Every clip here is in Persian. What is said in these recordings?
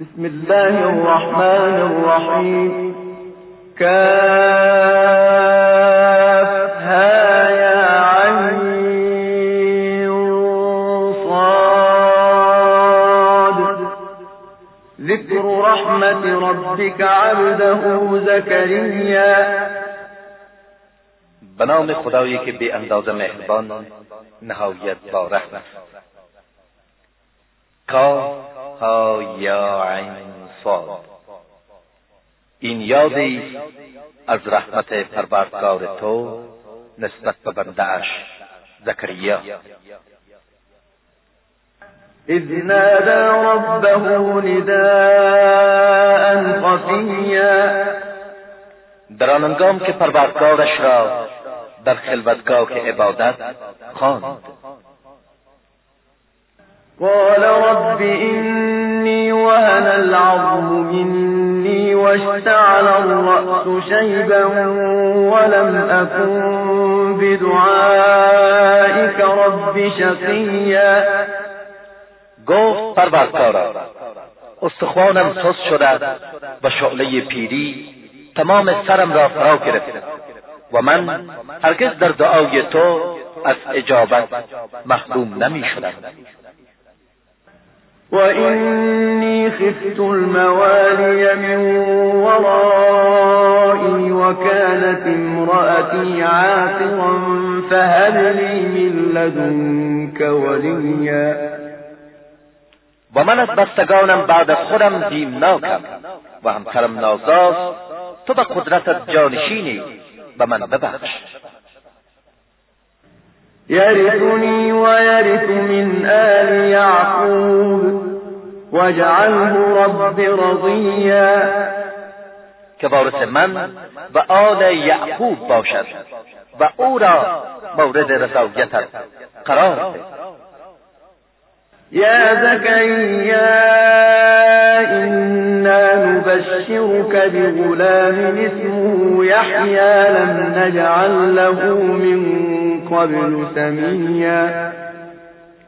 بسم الله الرحمن الرحیم كافها يا عين صاد. ذكر رحمة ربك عبده زكريا. به نام خدایی که به اندازه مهربان نهایت با رحمت. کا ها یا عین صاد. این یادی از رحمت پروردگار تو نسبت به بندهاش زکریا. اذ نادى ربه نداء خفیا در آن هنگام که پروردگارش را در خلوتگاه عبادت خواند. قال رب إني وهن العظم مني واشتعل الرأس شيبا ولم أكن بدعائك رب شقيا. گفت پروردگارا استخوانم سست شده و شعله پیری تمام سرم را فرا گرفت و من هرگز در دعای تو از اجابت محروم نمی شدم. وإني خفت الموالي من ورائي وكانت امرأتي عاقرا فهب لي من لدنك وليا. و من از بستگانم بعد از خودم بیمناکم و همسرم نازاست تو به قدرتت جانشینی به من ببخش. يرثني ويرث من آل يعقوب. واجعله رب رضيا. که وارث من و آل یعقوب باشد. و أو را مورد قرار ده. يا زكريا إنا نبشرك بغلام اسمه يحيى لم نجعل له من قبل سميا.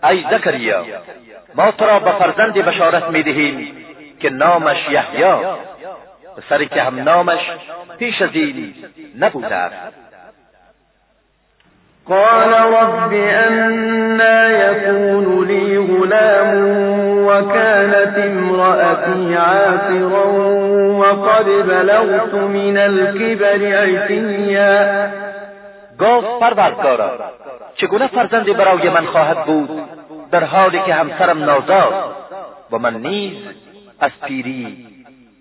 ای زکریا ما تو را به فرزندی بشارت میدهیم که نامش یحیی پسری که هم نامش پیش از این نبوده است. قال رب أنا يكون لي غلام وكانت امرأتي عاقرا وقد بلغت من الكبر عتيا. گفت پروردگارا چگونه فرزندی برای من خواهد بود؟ در حالی که همسرم نازاست و من نیز از پیری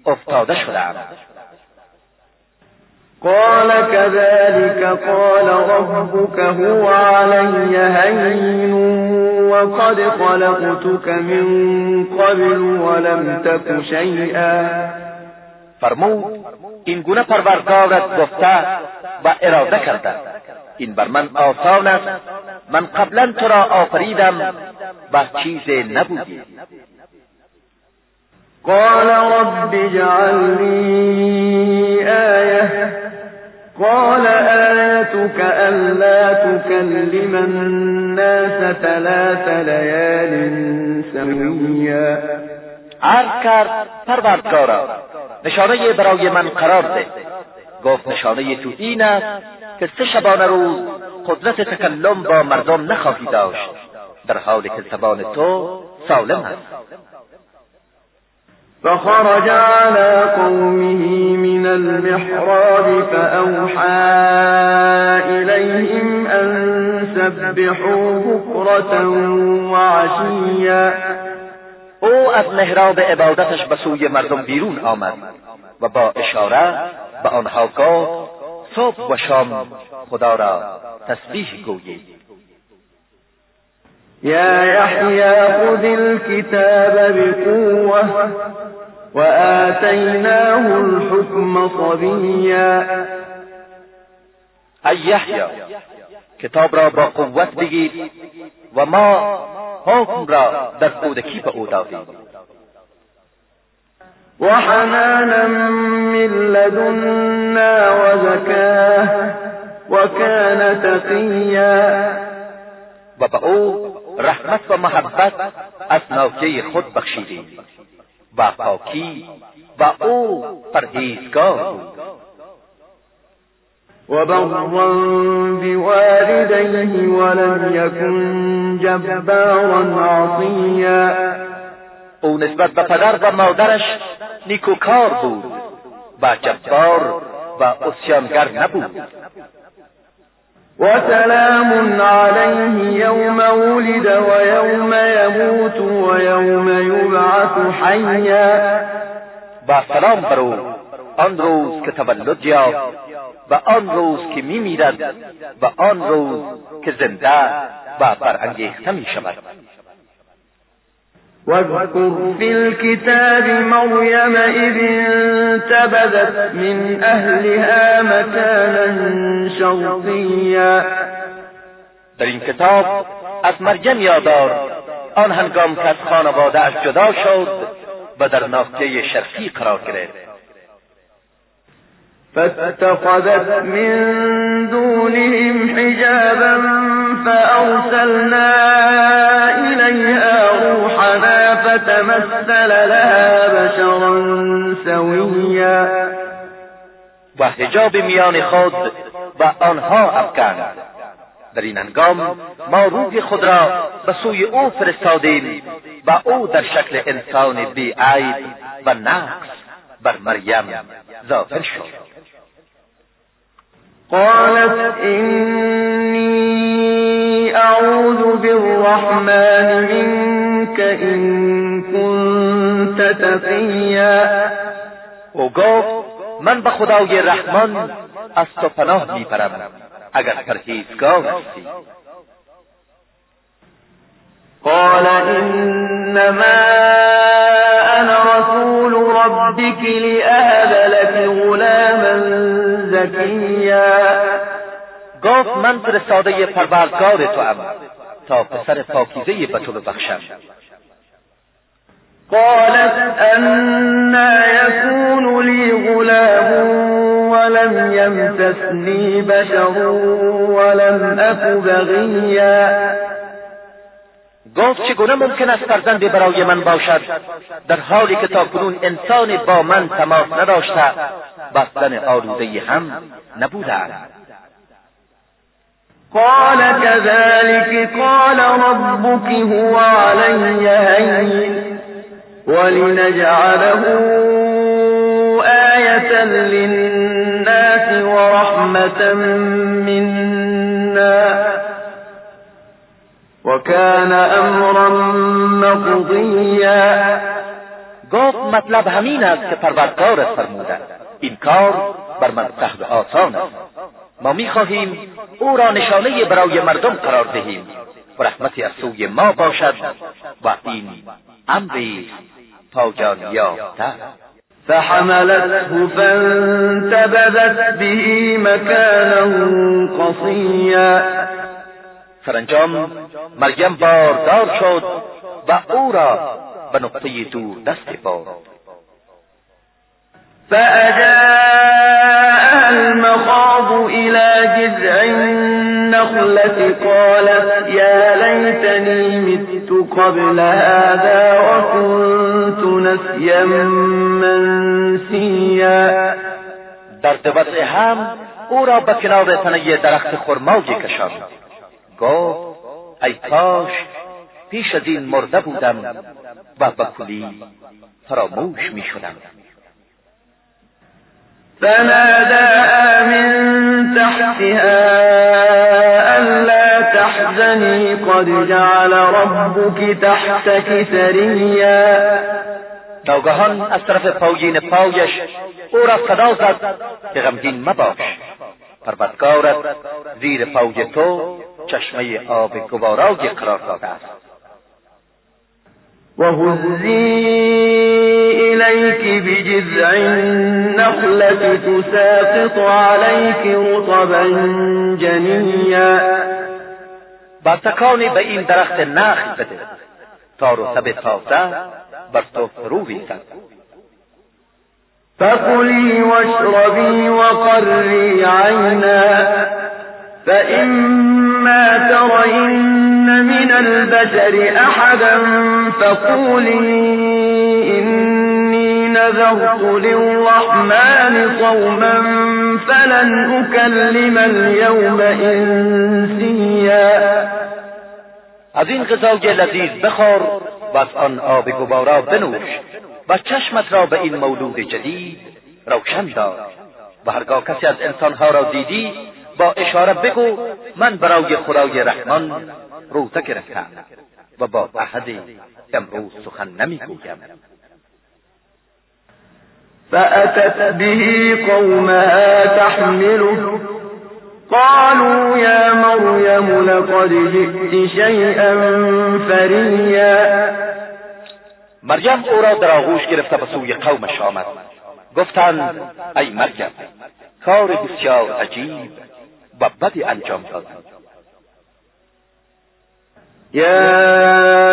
افتاده شدم قال كذلك قال ربك هو علي هين وقد خلقتك من قبل ولم تك شيئا. فرمود این گونه پروردگارت گفته و اراده کرده. این بر من آسان است. من قبلا تو را آفریدم و چیز نبودی. قال رب اجعل لي آية قال آيتك ألا تكلم الناس ثلاث ليال سويا عرض کرد پروردگارا نشانه برای من قرار ده. گفت نشانه تو این است که سه شبانه روز قدرت تکلم با مردم نخواهی داشت. در حالی که زبان تو سالم است. فخرج على قومه من المحراب فأوحى إليهم أن سبحوا بكرة وعشيا. او از محراب عبادتش به سوی مردم بیرون آمد و با اشاره به آنها گفت صبح و شام. خدا را تسبیح گویید يا يحيى خذ الكتاب بقوة وآتيناه الحكم صبيا ای یحیی کتاب را با قوت بگیر و ما حکم را در کودکی به او دادیم. وحنانا من لدنا وزكاه وكان تقيا. و به او رحمت و محبت از ناجه خود بخشیدیم. و پاکی و او پرهیزگار بود. وبرا بوالديه ولم يكن جبارا عصيا. او نسبت به پدر و مادرش نیکوکار بود. و جبار و اسیانگر نبود. وسلام عليه يوم ولد ويوم يموت ويوم يبعث حيا. و سلام بر او آن روز که تولد یافت و آن روز که می میرد و آن روز که زنده و برانگیخته می شود واذكر في الكتاب مريم إذ انتبذت من أهلها مكانا شرقيا. در این کتاب از مریم یادار آن هنگام که از خانواده از جدا شد و در ناحیه شرقی قرار گرفت. فاتخذت من دونهم حجابا فأرسلنا إليها فتمثل لها بشرا سويا. و حجاب میان خود و آنها افکند. در این انگام ما روح خود را به سوی او فرستادیم و او در شکل انسان بی عیب و نقص بر مریم ظاهر شد. قالت إني أعوذ بالرحمن منك إن كنت تقيا. او گفت من به خدای رحمان از تو پناه می‌برم اگر پرهیزگار هستی. قال إنما أنا رسول ربك لأهب لك غلاما زكيا گفت من فرستاده پروردگار تو ام تا پسر پاکیزه به تو ببخشم قالت أنا يكون لي غلام ولم يمسسني بشر ولم أك بغيا. گفت چگونه ممکن است فرزندی برای من باشد؟ در حالی که تاکنون انسان با من تماس نداشته بستن آلوده هم نبودند قال كذلك قال ربك هو علي هين. ولنجعله آية للناس ورحمة منا. وكان امرا مقضیا گفت مطلب همین است که پروردگارت فرمودند. این کار بر من سهل آسان است. ما می‌خواهیم او را نشانه برای مردم قرار دهیم. و رحمتی از سوی ما باشد. و این امری پاجان یافته. فحملته فانتبذت به مكانا قصيا سرانجام مریم باردار شد و او را به نقطه دور دست برد. فأجاءها المخاض إلى جذع النخلة قالت يا ليتني مت قبل هذا وكنت نسيا منسيا. در دوت هم أو را به کنار تنه درخت خرماجی کشاند گفت ای کاش پیش از این مرده بودم و به کلی فراموش می شدم فناداها من تحتها قد جعل ربك تحتك سريا ناگهان از طرف پایین پایش أو را صدا زد که غمگین مباش پروردگارت زیر پای تو چشمه آب گوارای قرار داده است. وهزي إليك بجذع النخلة تساقط عليك رطبا جنيا. با تکانی به این درخت نخل بده. تا رطب تازه بر تو فرو ریزد. فكلي واشربي وقري عينا فإما ترين من البشر أحدا فقولي نذرت للرحمن صوما فلن أكلم اليوم انسیا از این غذای لذیذ بخور و از آن آب گوارا بنوش و چشمت را به این مولود جدید روشن دار. و هرگاه کسی از انسانها را دیدی با اشاره بگو من برای خدای رحمان روزه گرفتم و با احد امروز سخن نمی‌گویم. فأتت به قومها تحمله. قالوا يا مريم لقد جئت شيئا فريا. مریم أو را در آغوش گرفته به سوی قومش آمد. گفتند ای مریم کار بسیار عجیب و بدی انجام دادی. يا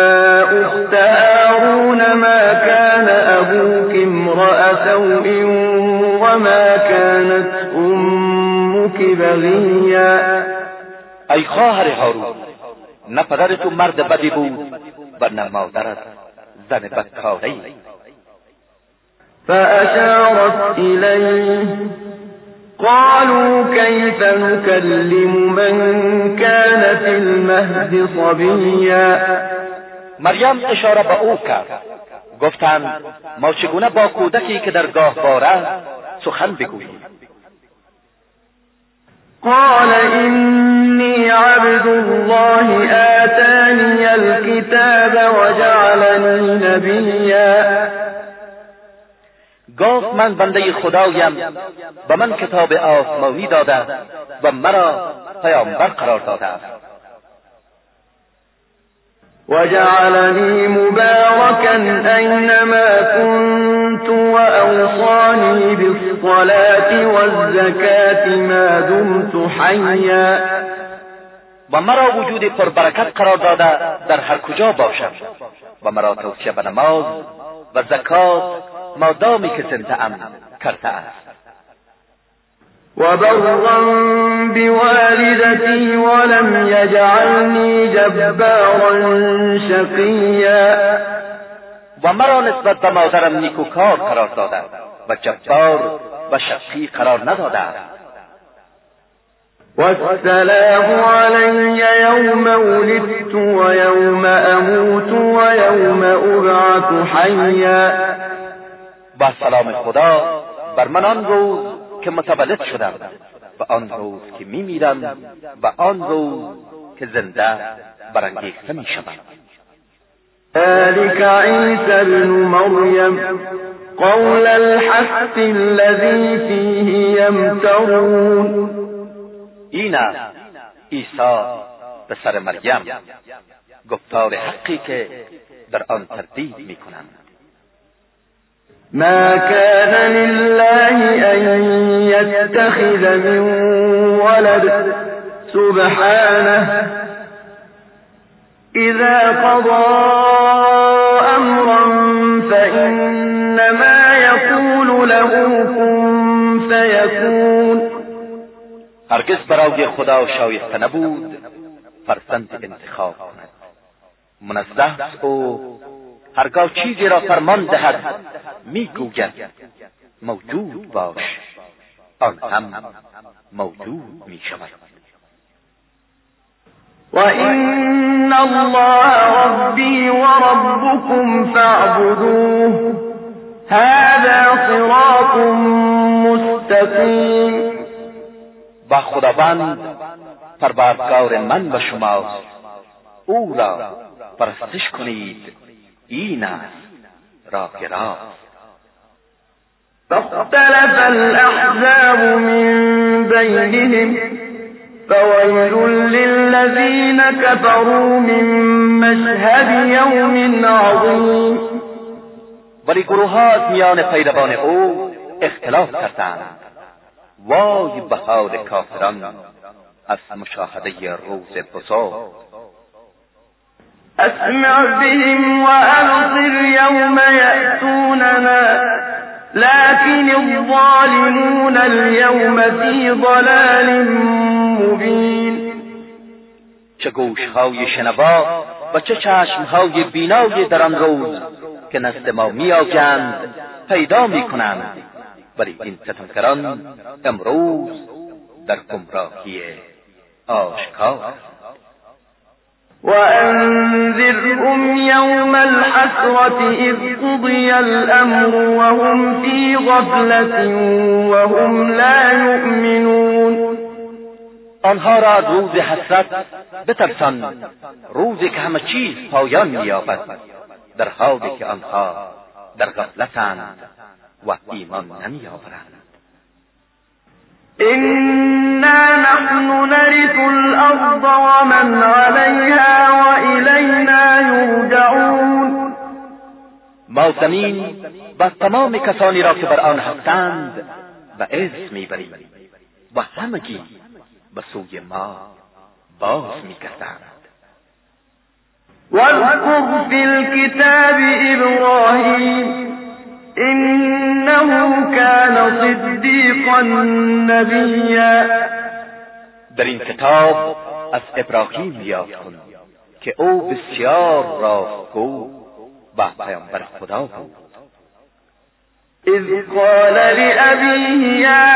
وما كانت أمك بغيا ای خواهر هارون نه پدر تو مرد بدی بود و نه مادرت زن بدکاری فأشارت إليه قالوا كيف نكلم من كان في المهد صبيا مریم اشاره به او کرد گفتند ما چگونه با کودکی که در گاهواره سخن بگوییم قال إني عبد الله آتاني الكتاب وجعلني نبيا. گفت من بنده خدایم و من کتاب آسمانی داده و مرا پیامبر قرار داده. است وجعلني مباركا أينما كنت وأوصاني بالصلاة والزكاة ما دمت حيا. و مرا وجود پربرکت قرار داده در هر کجا باشم. و مرا توصیه به نماز و زکات مادامی که زنده کرده است. وبرا بوالدتي ولم يجعلني جبارا شقيا و مرا نسبت به مادرم نیکوکار قرار داده و جبار و شقی قرار نداده است والسلام علي يوم ولدت ويوم أموت ويوم أبعث حيا با سلام خدا بر من آن روز که متولد شدم و آن روز که میمیرم و آن روز که زنده برانگیخته می‌شوم. ذلك عيسى ابن مريم. قول الحق الذي فيه يمترون. این است عیسی پسر مریم گفتار حقی که در آن تردید میکنند. ما كان لله أن يتخذ من ولد. سبحانه. إذا قضى هرگز برای خدا شایسته نبود فرزند انتخاب کند. منزه او هرگاه چیزی را فرمان دهد می‌گوید موجود باش. آن هم موجود می شود وإن الله ربي وربكم فاعبدوه. هذا صراط مستقيم و خداوند پروردگار من و شماست او را پرستش کنید. این است راه راست. فاختلف الأحزاب من بينهم فويل للذين كفروا من مشهد يوم عظيم ولی گروه ها از میان پیروان او اختلاف کردند. وای به حال کافران از مشاهده روز بزرگ. أسمع بهم وأبصر يوم يأتوننا لكن الظالمون اليوم في ضلال مبين چه گوشهای شنوا و چه چشمهای بینای در آن روز که نزد ما میآیند پیدا می ولی این ستمکران امروز در گمراهی آشکار. وأنذرهم يوم الحسرة إذ قضي الأمر وهم في غفلة وهم لا يؤمنون. آنها را روز حسرت بترسان روزی که همه چیز پایان مییابد در حالی که آنها در غفلتند. و ایمان نمیآورند. إنا نحن نرث الأرض ومن عليها وإلينا يرجعون. ما زمین و تمام کسانی را که بر آن هستند و اسم میبریم و همگی به سوی ما باز میگردند. واذكر في الكتاب إبراهيم إنه كان صديقا نبيا. در این کتاب از ابراهیم یاد کن که أو بسیار راستگو و پیامبر خدا بود. إذ قال لأبيه يا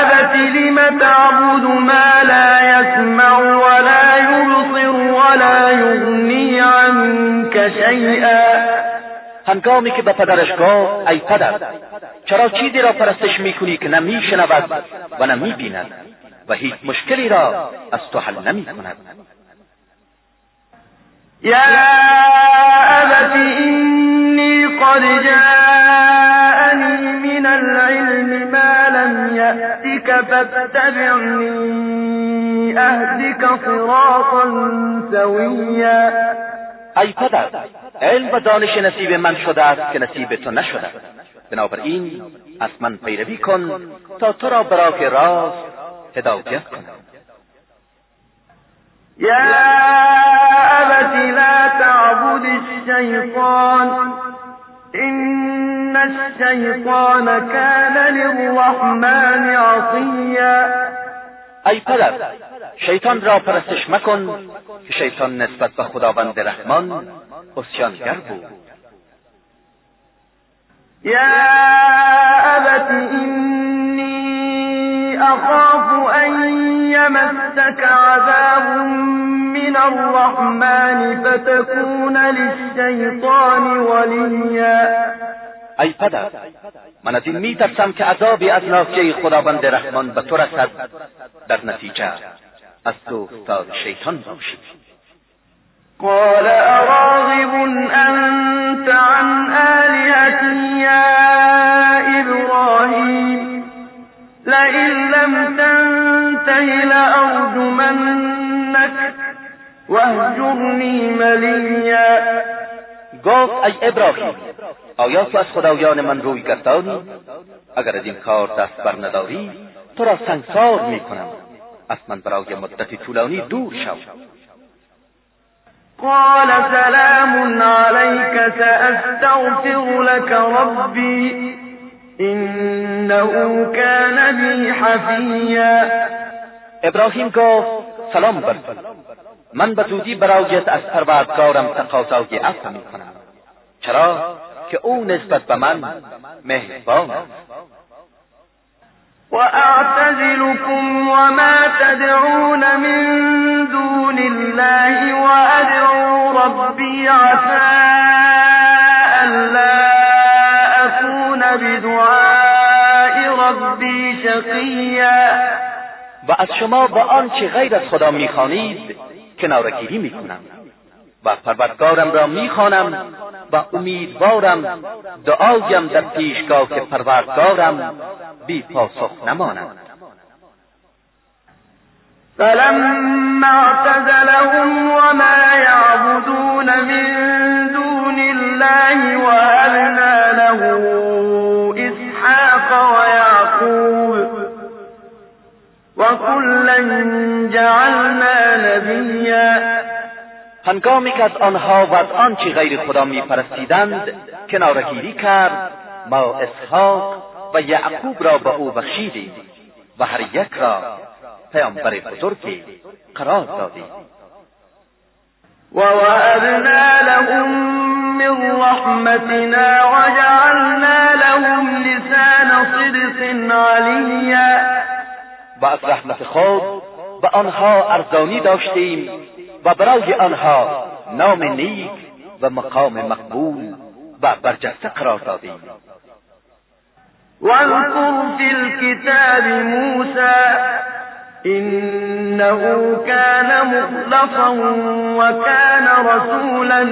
أبت لم تعبد ما لا يسمع ولا يبصر ولا يغني عنك شيئا؟ هنگامی که به پدرش گفت ای پدر چرا چیزی را پرستش می‌کنی که نه میشنود و نه می‌بیند و هیچ مشکلی را از تو حل نمی‌کند؟ یا ابت اینی قد جاءنی من العلم ما لم یأتک فاتبعنی اهدک صراطا سویا. ای پدر علم و دانش نصیب من شده است که نصیب تو نشده. بنابراین از من پیروی کن تا تو را برای راست هدایت کنم. یا ابت لا تعبد الشیطان این الشیطان کان للرحمن عصیا. ای پدر شیطان را پرستش مکن که شیطان نسبت به خداوند رحمان اسیانگر بود. یا ابت اینی اخاف ان یمسک عذاب من الرحمن فتكون للشیطان ولیا ای پدر من از این میترسم که عذابی از ناحیه خداوند رحمان به تو رسد. در نتیجه از دوستان شیطان باشی. قال اراغب انت عن آلهتی یا ابراهیم لئن لم تنته لأرجمنك واهجرنی ملیا گفت ای ابراهیم آیا تو از خدایان من روی گردانی اگر از این کار دست بر نداری تو را سنگسار می‌کنم. از من برای مدتی طولانی دور شو. قال سلام عليك سأستغفر لك ربي إنه كان بي حفيا ابراهیم گفت سلام بر من به زودی برایت از پروردگارم تقاضای عفو می‌کنم. چرا؟ که او نسبت به من مهربان است. وأعتزلكم وما تدعون من دون الله وأدعو ربي عسى ألا أكون بدعاء ربي شقيا و از شما با آنچه غیر از خدا می‌خوانید کنارگیری می‌کنم. و پروردگارم را می‌خوانم و امیدوارم دعایم در پیشگاه پروردگارم بی پاسخ نماند. فلما اعتزلهم وما يعبدون من دون الله وهبنا له اسحاق ويعقوب وكلا جعلنا نبيا هنگامی که از آنها و از آنچه غیر خدا میپرستیدند کنارگیری کرد ما اسحاق و یعقوب را به او بخشیدیم و هر یک را پیامبر بزرگی قرار دادیم. و وعدنا لهم من رحمتنا وجعلنا لهم لسان صدق علیا و از رحمت خود به آنها ارزانی داشتیم و برای آنها نام نیک و مقام مقبول و برجسته قرار دادیم واذكر في الكتاب موسى إنه كان مخلصا وكان رسولا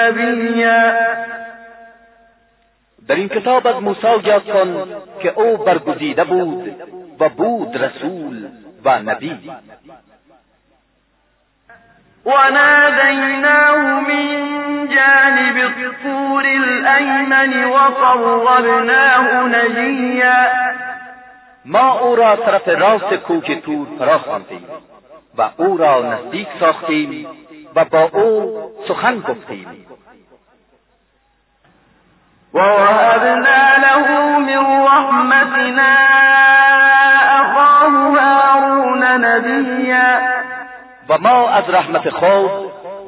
نبيا. در این کتاب از موسی یاد کن که أو برگزیده بود و بود رسول و نبی. وناديناه من جانب الطور الأيمن وقربناه نجيا ما أو را طرف راست کوک تور فرا خواندیم و أو را نزدیک ساختیم و با أو سخن گفتیم. ووهبنا له من رحمتنا و ما از رحمت خود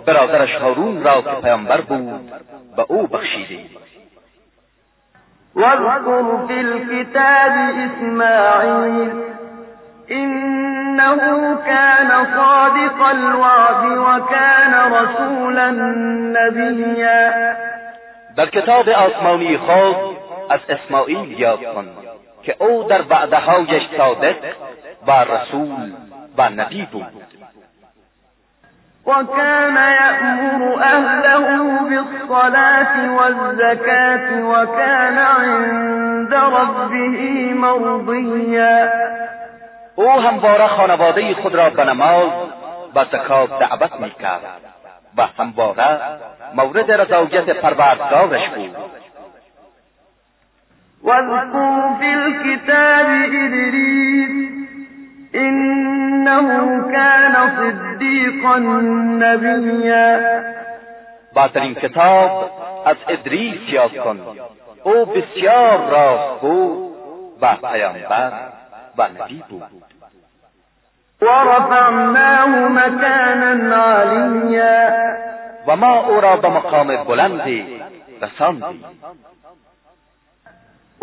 برادرش هارون را که پیامبر بود به او بخشیدیم. واذكر في الكتاب إسماعيل إنه كان صادق الوعد وكان رسولا نبيا در کتاب آسمانی خود از اسماعیل یاد کن که او در بعدهایش صادق و رسول و نبی بود. وكان يأمر أهله بالصلاة والزكاة وكان عند ربه مرضيا. أو همواره خانواده خود را به نماز و زکات دعوت میکرد و همواره مورد رضایت پروردگارش بود. واذكر في الكتاب إدريس إنه كان صديقا نبيا. این کتاب از ادریس یاد کن. او بسیار راستگو و پیامبر و نبی بود. ورفعناه مكانا عليا و ما او را به مقام بلندی رساندیم.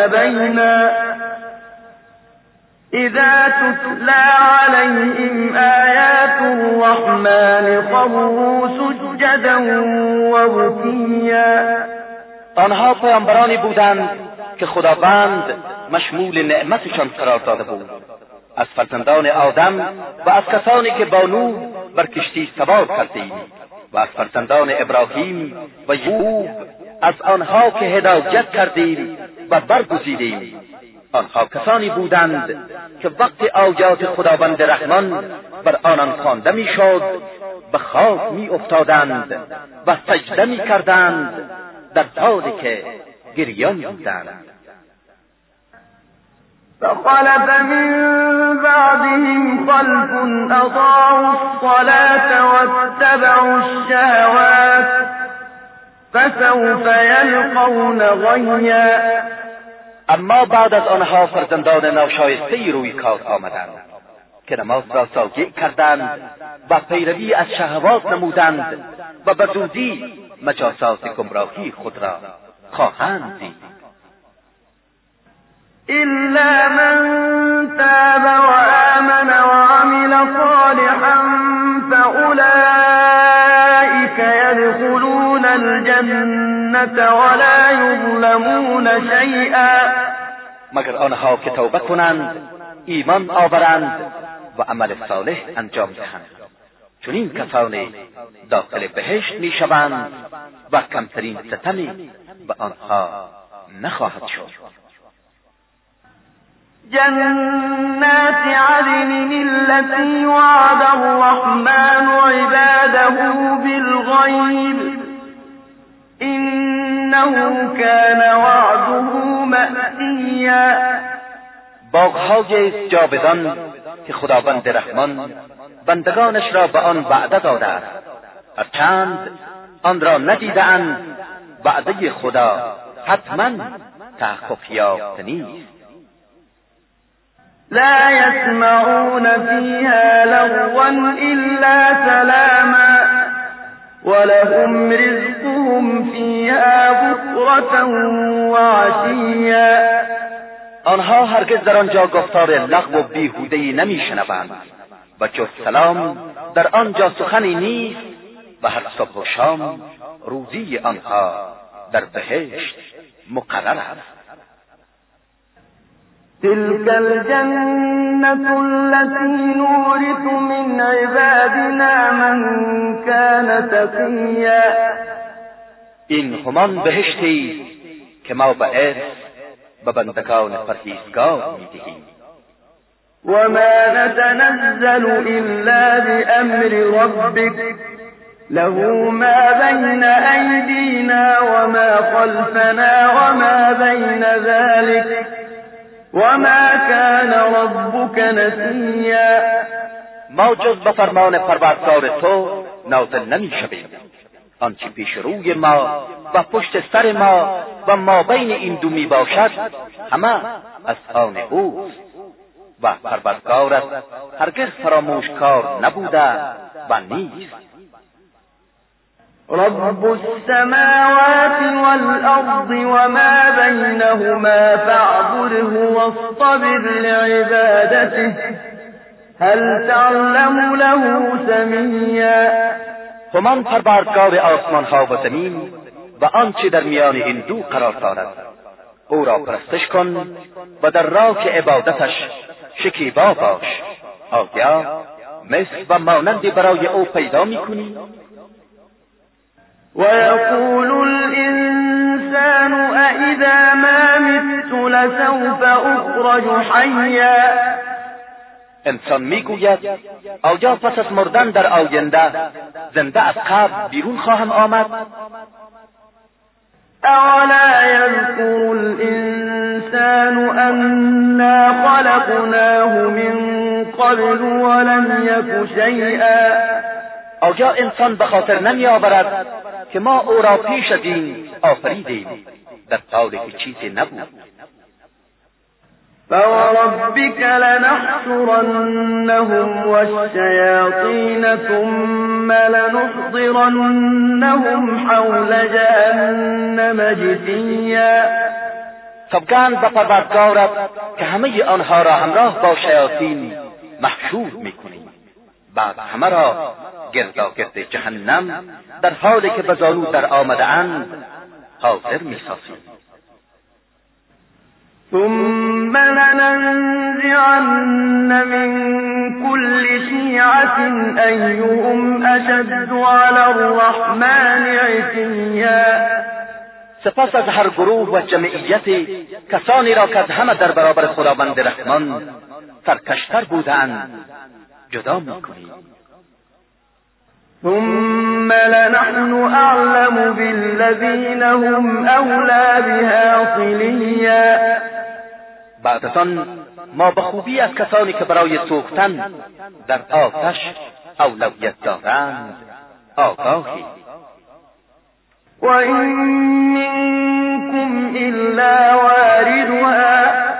واجتبينا إذا تتلى عليهم آيات الرحمن خروا سجدا وبكيا آنها پیامبرانی بودند که خداوند مشمول نعمتشان قرار داده بود. از فرزندان آدم و از کسانی که با نوح بر کشتی سوار کردیم و از فرزندان ابراهیم و یعقوب از آنها که هدایت کردیم و برگزیدیم. آنها کسانی بودند که وقت آیات خداوند رحمان بر آنان خوانده می‌شد به خاک می افتادند و سجده می کردند در حالی که گریان بودند. فخلف من بعدهم خلف أضاعوا الصلاة واتبعوا الشهوات فسوف يلقون غيا. اما بعد از آنها فرزندان ناشایسته روی کار آمدند که نماز را ساگع کردند و پیروی از شهوات نمودند و به زودی مجاسات گمراهی خود را خواهند دید. إلا من تاب وآمن وعمل صالحا فأولئك يدخلون الجنة ولا يظلمون شيئا. مگر آنها که توبه کنند ایمان آورند و عمل صالح انجام دهند. چون این کسانی داخل بهشت می‌شوند و کمترین ستمی به آنها نخواهد شد. جنات عدن التي وعد الرحمن عباده بالغيب. إنه كان وعده مأتيا. باغهای جاودان که خداوند رحمان بندگانش را به آن وعده داده است. هرچند آن را ندیدهاند وعده خدا حتما تحقق یافته نیست. لا يسمعون فيها لغوا إلا سلاما ولهم رزقهم فيها بكرة وعشيا. آنها هرگز در آنجا گفتار لغو و بیهودهای نمیشنوند و جز سلام در آنجا سخنی نیست و هر صبح و شام روزی آنها در بهشت مقرر است. تلك الجنة التي نورث من عبادنا من كان تقيا. این همان بهشتی که ما به ارث به بندگان پرهیزگار میدهیم. وما نتنزل إلا بأمر ربك. له ما بين أيدينا وما خلفنا وما بين ذلك. وما كان ربك نسيا. ما جز به فرمان پروردگار تو نازل نمی‌شویم. آنچه پیش روی ما و پشت سر ما و ما بین این دو می باشد همه از آن اوست. و پروردگارت هرگز فراموش کار نبوده و نیست. رب السماوات والأرض وما بينهما فاعبده واصطبر لعبادته. هل تعلم له سميا؟ همان پروردگار آسمان ها و زمین و آنچه در میان این دو قرار دارد. او را پرستش کن و در راه عبادتش شکیبا باش. آیا مثل و مانندی برای او پیدا می‌کنی ويقول الإنسان أإذا ما مت لسوف أخرج حيا. انسان میگوید آیا پس از مردن در آینده زنده از قبر بیرون خواهم آمد. أولا يذكر الإنسان أنا خلقناه من قبل ولم يك شيئا. آیا انسان به خاطر نمی آورد که ما او را پیش از این آفریدیم. در حالی که چیزی نبود. فوربك لنحشرنهم والشياطين ثم لنحضرنهم حول جهنم جثيا. سوگند به پروردگارت که همه آنها را همراه با شیاطین محشور می‌کنیم بعد همه را گرداگرد جهنم در حالی که به زانو در آمده اند حاضر می‌سازیم. ثم لننزعن من كل شيعة أيهم أشد على الرحمن عتيا سپس از هر گروه و جمعیت کسانی را که از همه در برابر خداوند رحمان سرکشتر بودند. جدا میکنیم ثم لنحن أعلم بالذين هم أولى بها صليا. بعد از آن ما به خوبی از کسانی که برای سوختن در آتش اولویت دارند آگاهی. وإن منكم إلا واردها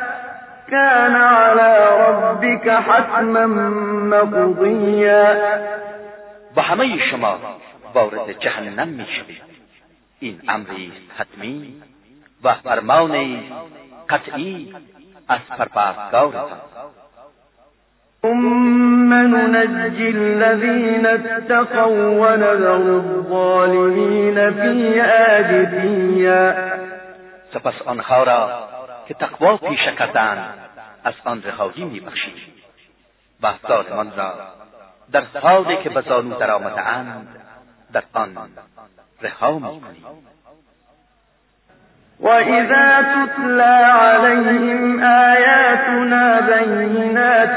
كان على ربك حتما مقضيا. و همه شما وارد جهنم می‌شوید این امری حتمی و فرمانی قطعی از پروردگارتان. ثم ننجي الذين اتقوا ونذر الظالمين فيها جثيا سپس آنها را که تقوا پیشه کردند از آن رهایی میبخشیم و ظالمان را. در حالی که به زانو در اند در آن رها میکنیم. وإذا تتلى عليهم آياتنا بينات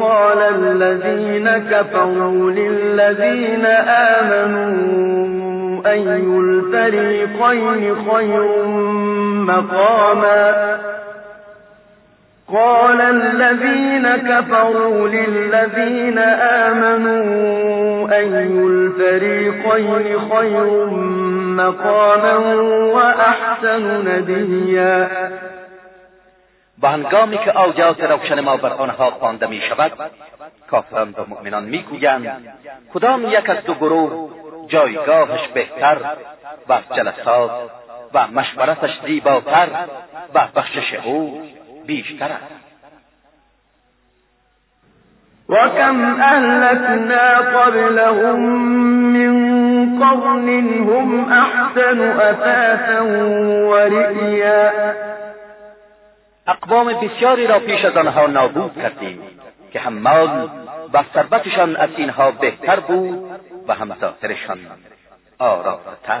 قال الذين كفروا للذين آمنوا أي الفريقين خير مقاما؟ قال الذين كفروا للذين آمنوا أي الفريقين خير مقاما وأحسن ندیا و هنگامی که آیات روشن ما بر آنها خوانده می شود کافران و مؤمنان می‌گویند کدام یک از دو گروه جایگاهش بهتر و جلسات و مشورتش زیباتر و بخشش او بیشتر است وكم أهلكنا قبلهم من قرن هم أحسن أثاثا ورئيا. اقوام بسیاری را پیش از آنها نابود کردیم که هم مال و ثروتشان از اینها بهتر بود و هم ظاهرشان آراستر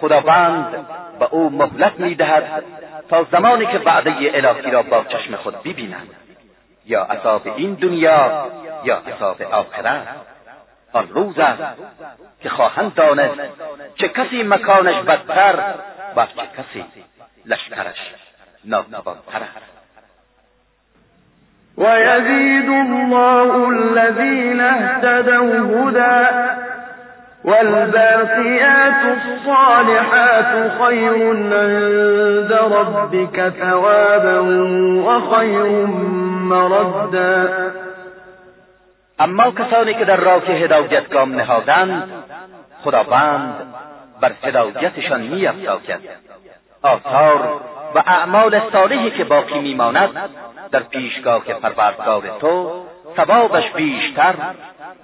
خداوند به او مهلت می‌دهد تا زمانی که وعده الهی را با چشم خود ببیند. یا عذاب این دنیا یا عذاب آخرت. آن روز است که خواهند دانست چه کسی مکانش بدتر و چه کسی لشکرش ناتوانتر است. ويزيد الله الذين اهتدوا هدى والباقيات الصالحات خير عند ربك ثوابا وخير مردا. اما کسانی که در راه هدایت گام نهادند خداوند بر هدایتشان میافزاید. آثار و اعمال صالحی که باقی میماند در پیشگاه پروردگار تو ثوابش بیشتر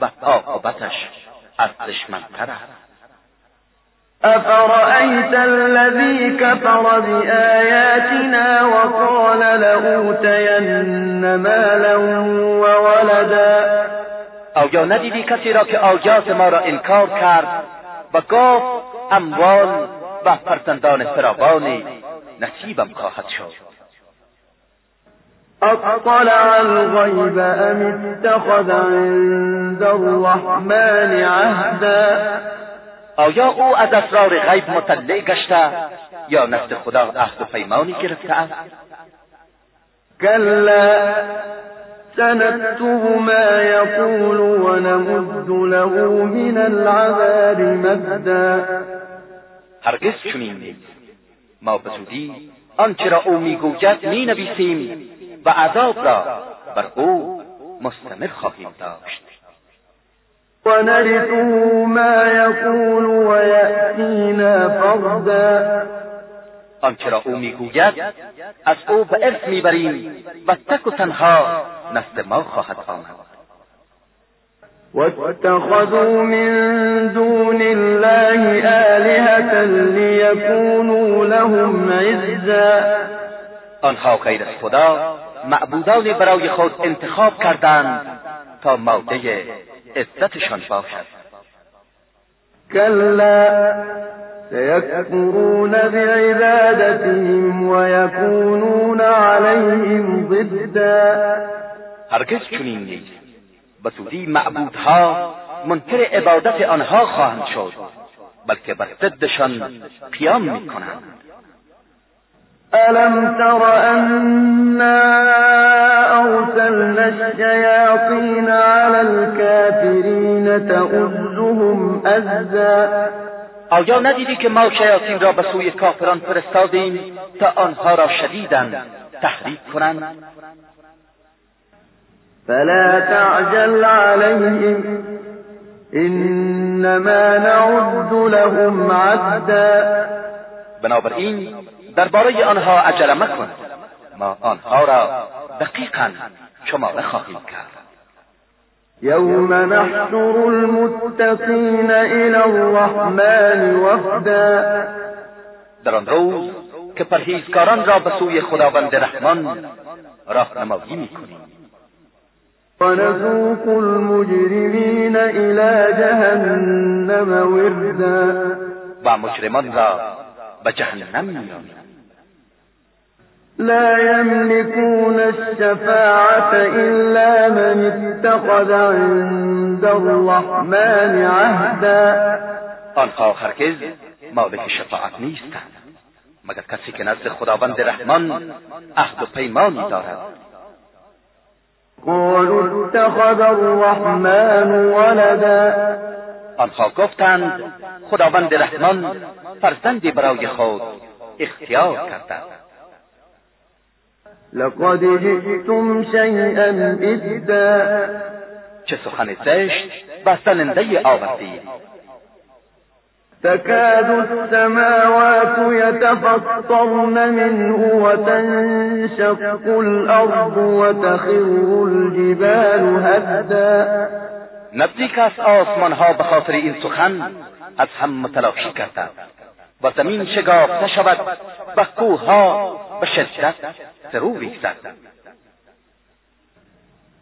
و عاقبتش ارزشمندتر است. أفرأيت الذي كفر بآياتنا وقال لأوتين مالا وولدا؟ آیا ندیدی کسی را که آیات ما را انکار کرد و گفت اموال و فرزندان فراوانی نصیبم خواهد شد؟ اطلع الغیب ام اتخذ عند الرحمن عهدا؟ آیا او از اسرار غیب مطلع گشته یا نزد خدا عهد و پیمانی گرفته است؟ کلا سنكتب ما يقول ونمد له من العذاب مدا. هرگز چنین نیست. ما به زودی آنچه را او می‌گوید می‌نویسیم. و عذاب را بر أو مستمر خواهیم داشت. ونرثه ما یقول ویأتینا فردا. آنچه را أو میگوید از أو به ارث میبریم و تک و تنها نزد ما خواهد آمد. واتخذوا من دون الله آلهة ليكونوا لهم عزا. آنها غیر خدا معبودانی برای خود انتخاب کردند تا ماده عزتشان باشد. کلا سيكفرون بعبادتهم ويكونون عليهم ضدا. هرگز چنین نیست. به سودی معبودها منکر عبادت آنها خواهند شد بلکه بر ضدشان قیام می‌کنند. ألم تر أنا أرسلنا الشياطين على الكافرين تؤذهم أزا آیا ندیدی که ما شیاطین را به سوی کافران فرستادیم تا آنها را شدیدا تحریک کنند؟ فلا تعجل عليهم انما نعد لهم عدا بنابراین درباره آنها عجله مکن. ما آنها را دقیقا شماره خواهیم کرد. یوم نحشر المتقین الى الرحمن وفدا. در آن روز که پرهیزکاران را به سوی خداوند رحمان راهنمایی می‌کنیم. ونسوق المجرمین الى جهنم وردا. و مجرمان را به جهنم میآوریم لا يملكون الشفاعة إلا من اتخذ عند الرحمن عهدا. آنها هرگز مالک شفاعت نیستند مگر کسی که نزد خداوند رحمان عهد و پیمانی دارد؟ قالوا اتخذ الرحمن ولدا. آنها گفتند خداوند رحمان فرزندی برای خود اختیار کرده لقد جئتم شيئا إدا. چه سخن زشت و سننده آوردید تكاد السماوات يتفطرن منه وتنشق الأرض وتخر الجبال هدا. نزدیک است آسمان ها به خاطر این سخن از هم متلاشی کردند. و زمین شگافته شود و کوه ها به شدت فرو ریزد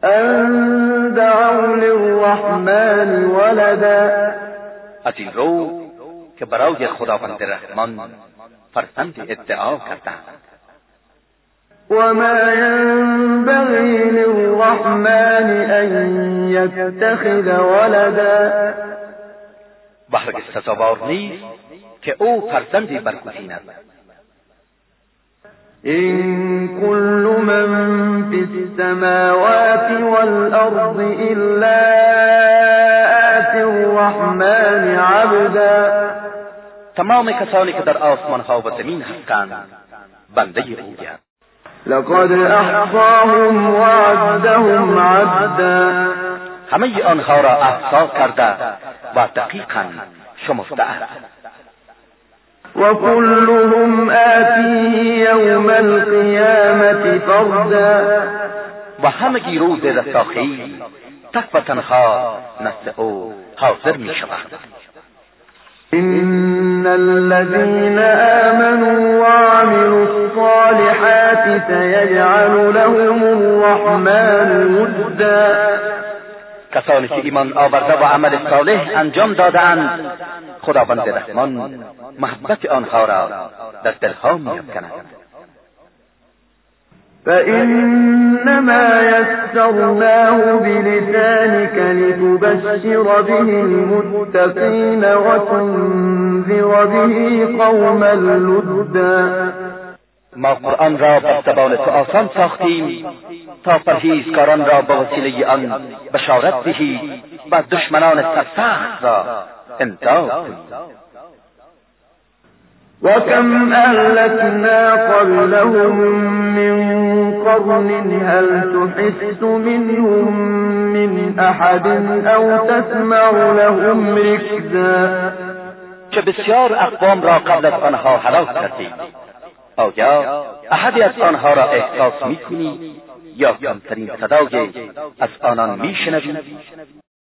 أن دعوا للرحمن ولدا. از این رو که برای خداوند رحمان فرزند ادعا کردند وما ينبغي للرحمن أن يتخذ ولدا. و هرگز سزاوار نیست که او فرزندی برگزیند. إن كل من في السماوات والأرض إلا آتي الرحمن عبدا. تمام کسانی که در آسمان ها و زمین هستند بنده اویند لقد أحصاهم وعدهم عدا همه آنها را احصا کرده و دقیقا شمفته است. وكلهم آتيه يوم القيامة فردا. و روز رستاخیز تک و تنها نزد أو حاضر می شوند إن الذين آمنوا وعملوا الصالحات سيجعل لهم الرحمن ودا کسانی که ایمان آورده و عمل صالح انجام دادند خداوند رحمان محبت آنها را در دلها میافکند. فإنما يسرناه بلسانك لتبشر به المتقين وتنذر به قوما لدا ما قرآن را بر زبان تو آسان ساختیم تا پرهیزکاران را به وسیله آن بشارت دهی و دشمنان سرسخت را امداد کنی. وكم أهلكنا قبلهم من قرن هل تحس منهم من أحد أو تسمع لهم ركزا چه بسیار اقوام را قبل از آنها هلاک کردیم. آیا احدی از آنها را احساس می‌کنی یا کمترین صدای از آنان میشنوی؟